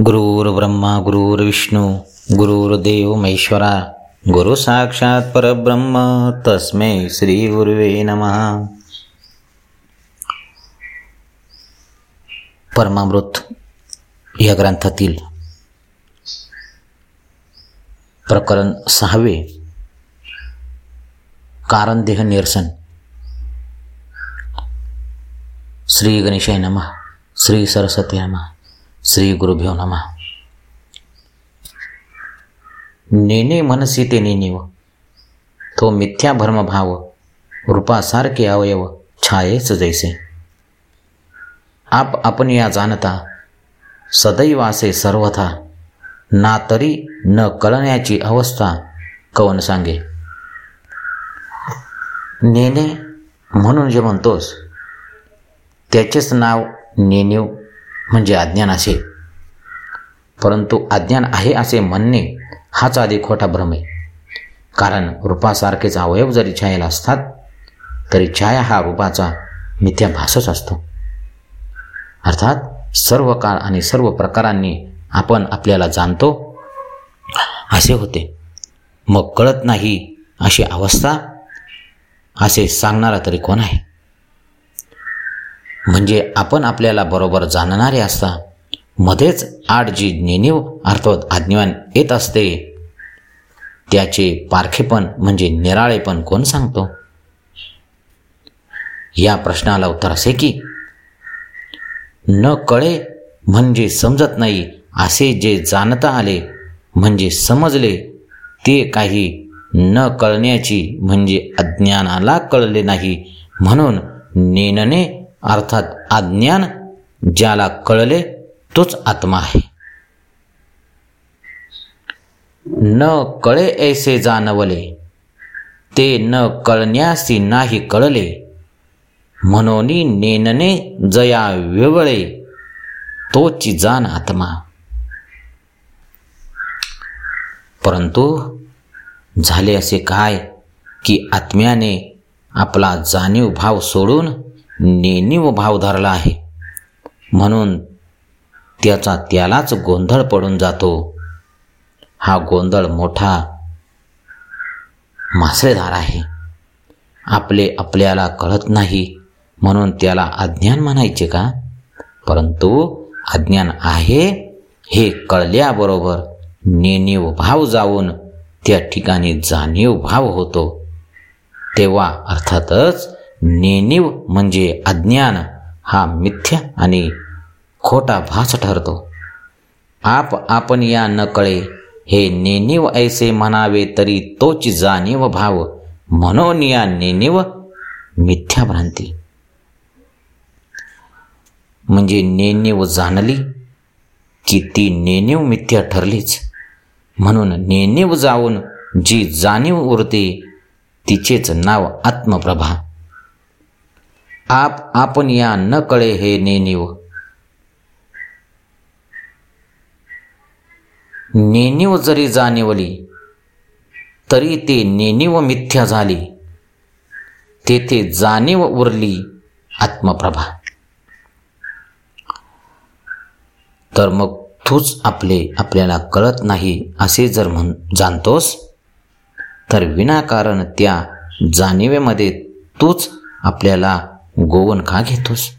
गुरुर्ब्रह्मा गुरुर्विष्णू गुरुर्देव महेश्वरा गुरु साक्षात परब्रह्म तस्मै श्री गुरुवे नमः. परमामृत या ग्रंथातील प्रकरण सहावे कारण देह निरसन. श्री गणेशाय नमः श्री सरस्वती नमः. श्री गुरुभ्यो नमः नेने मनसी ते नेनीव तो मिथ्या भ्रमभाव रूपासारखे अवयव छायेच जैसे आप आपण या जाणता सदैवासे सर्वथा ना तरी न कळण्याची अवस्था कवन सांगे नेने म्हणून जे म्हणतोस त्याचेच नाव नेणीव म्हणजे अज्ञान असे परंतु अज्ञान आहे असे म्हणणे हाच आधी खोटा भ्रम आहे. कारण रूपासारखेच अवयव जरी छायेला असतात तरी छाया हा रूपाचा मिथ्याभासच असतो. अर्थात सर्व काळ आणि सर्व प्रकारांनी आपण आपल्याला जाणतो असे होते. मग कळत नाही अशी अवस्था असे सांगणारा तरी कोण आहे? म्हणजे आपण आपल्याला बरोबर जाणणारे असता. मध्येच आड जी नेणीव अर्थात आज्ञान येत असते. त्याचे पारखेपण म्हणजे निराळेपण कोण सांगतो? या प्रश्नाला उत्तर असे की न कळे म्हणजे समजत नाही असे जे जाणता आले म्हणजे समजले ते काही न कळण्याची म्हणजे अज्ञानाला कळले नाही म्हणून नेणने अर्थात अज्ञान ज्याला कळले तोच आत्मा आहे. न कळे ऐसे जाणवले ते न कळण्यासी नाही कळले. म्हणून नेनने जया वेवळे तोची जाण आत्मा. परंतु झाले असे काय की आत्म्याने आपला जाणीव भाव सोडून नेणीव भाव धरला आहे. म्हणून त्याचा त्यालाच गोंधळ पडून जातो. हा गोंधळ मोठा मासळेधार आहे. आपले आपल्याला कळत नाही म्हणून त्याला अज्ञान म्हणायचे का? परंतु अज्ञान आहे हे कळल्याबरोबर नेणीव भाव जाऊन त्या ठिकाणी जाणीव भाव होतो. तेव्हा अर्थातच नेणीव म्हणजे अज्ञान हा मिथ्या आणि खोटा भास ठरतो. आप आपण या नकळे हे नेणीव ऐसे म्हणावे तरी तोच जाणीव भाव. म्हणून या नेणीव मिथ्याभ्रांती म्हणजे नेणीव जाणली की ती नेणीव मिथ्या ठरलीच. म्हणून नेणीव जाऊन जी जाणीव उरते तिचेच नाव आत्मप्रभा. आप आपण या न कळे हे नेणीव. नेणीव जरी जाणीवली तरी ते नेणीव मिथ्या झाली. तेथे जाणीव उरली आत्मप्रभा. तर मग तूच आपले आपल्याला कळत नाही असे जर म्हण जाणतोस तर विनाकारण त्या जाणीवेमध्ये तूच आपल्याला गोवन का घेतोस?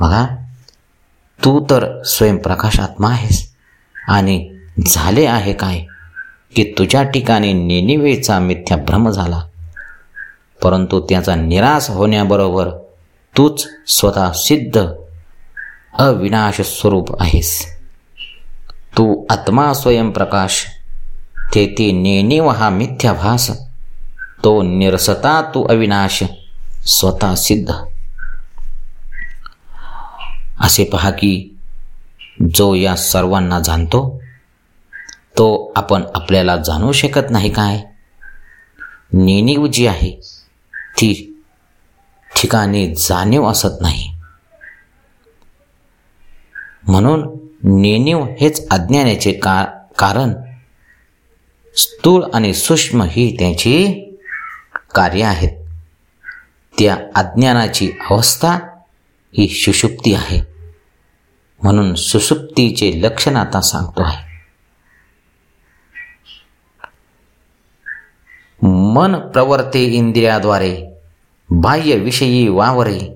बघा तू तर स्वयंप्रकाश आत्मा आहेस आणि झाले आहे काय की तुझ्या ठिकाणी नेनिवेचा मिथ्या भ्रम झाला. परंतु त्याचा निराश होण्याबरोबर तूच स्वतः सिद्ध अविनाश स्वरूप आहेस. तू आत्मा स्वयंप्रकाश तेथे नेनिव हा मिथ्याभास तो निरसता तू अविनाश स्वतः सिद्ध. असे पहा की जो या सर्वांना जाणतो तो आपण आपल्याला जाणू शकत नाही काय? नेणीव जी आहे ती ठिकाणी जाणीव असत नाही. म्हणून नेणीव हेच अज्ञानाचे का कारण स्थूळ आणि सूक्ष्म ही त्याची कार्य आहेत. त्या अज्ञानाची अवस्था ही सुषुप्ती आहे. म्हणून सुषुप्तीचे लक्षण आता सांगतो आहे. मन प्रवर्ते इंद्रियाद्वारे बाह्य विषयी वावरे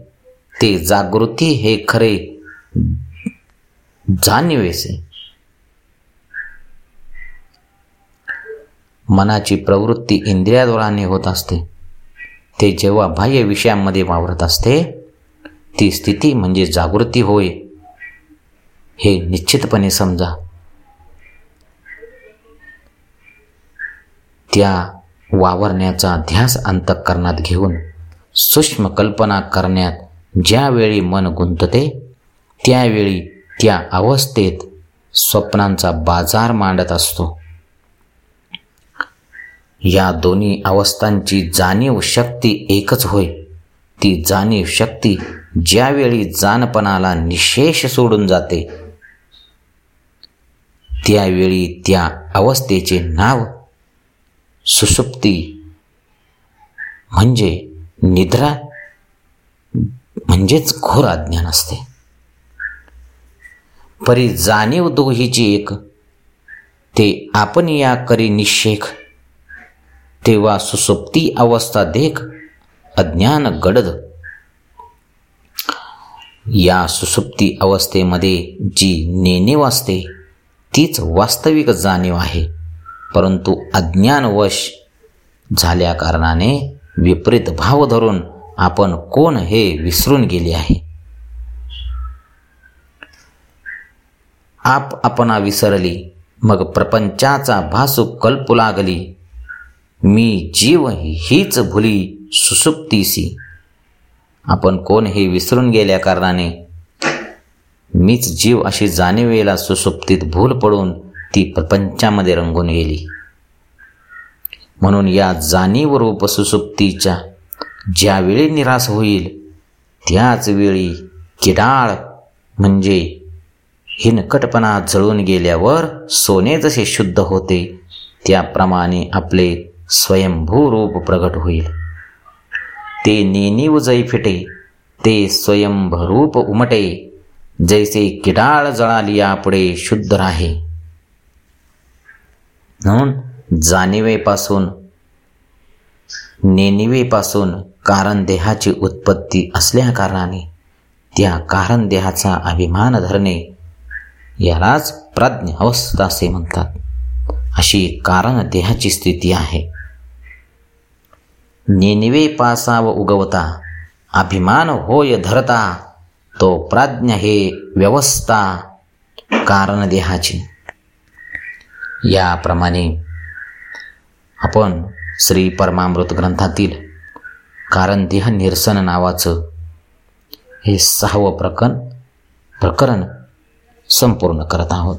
ते जागृती हे खरे जाणीवेसे. मनाची प्रवृत्ती इंद्रियाद्वाराने होत असते. ते जेव्हा बाह्य विषयांमध्ये वावरत असते ती स्थिती म्हणजे जागृती होय. हे निश्चितपणे समजा. त्या वावरण्याचा ध्यास अंतःकरणात घेऊन सूक्ष्म कल्पना करण्यात ज्यावेळी मन गुंतते त्यावेळी त्या अवस्थेत स्वप्नांचा बाजार मांडत असतो. या दोन्ही अवस्थांची जाणीव शक्ती एकच होय. ती जाणीव शक्ती ज्यावेळी जानपणाला निशेष सोडून जाते त्यावेळी त्या अवस्थेचे नाव सुसुप्ती म्हणजे निद्रा म्हणजेच घोर अज्ञान असते. परी जाणीव दोहीची एक ते आपण या करी निशेख तेव्हा सुसुप्ती अवस्था देख अज्ञान गडद. या सुसुप्ती अवस्थेमध्ये जी नेणीव असते तीच वास्तविक जाणीव आहे. परंतु अज्ञानवश झाल्या कारणाने विपरीत भाव धरून आपण कोण हे विसरून गेले आहे? आप आपणा विसरली मग प्रपंचाचा भासू कल्पू लागली मी जीव हीच भुली सुसुप्तीसी. आपण कोण हे विसरून गेल्या कारणाने मीच जीव अशी जाणीवेला सुसुप्तीत भूल पडून ती प्रपंचामध्ये रंगून गेली. म्हणून या जाणीव रूप सुसुप्तीच्या ज्यावेळी निराश होईल त्याच वेळी किडाळ म्हणजे हिनकटपणा जळून गेल्यावर सोने जसे शुद्ध होते त्याप्रमाणे आपले स्वयंभू रूप प्रगट होईल. ते नेनीव जै फिटे ते स्वयंभरूप उमटे जैसे किडाळ जळाली आपडे शुद्ध राहे. म्हणून जाणीवेपासून नेनिवेपासून कारण देहाची उत्पत्ती असल्या कारणाने त्या कारण देहाचा अभिमान धरणे यालाच प्राज्ञ अवस्था असे म्हणतात. अशी कारण देहाची स्थिती आहे. नेनिवे पासाव उगवता अभिमान होय धरता तो प्राज्ञ हे व्यवस्था कारण देहाची. याप्रमाणे आपण श्री परमामृत ग्रंथातील कारण देह निरसन नावाचं हे सहावं प्रकरण प्रकरण संपूर्ण करत आहोत.